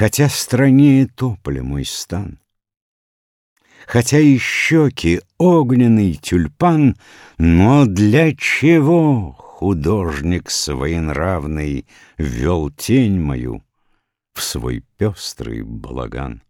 Хотя страннее тополя мой стан, Хотя и щеки огненный тюльпан, Но для чего художник своенравный Ввел тень мою в свой пестрый балаган?